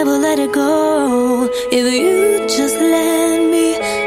never let it go. If you just let me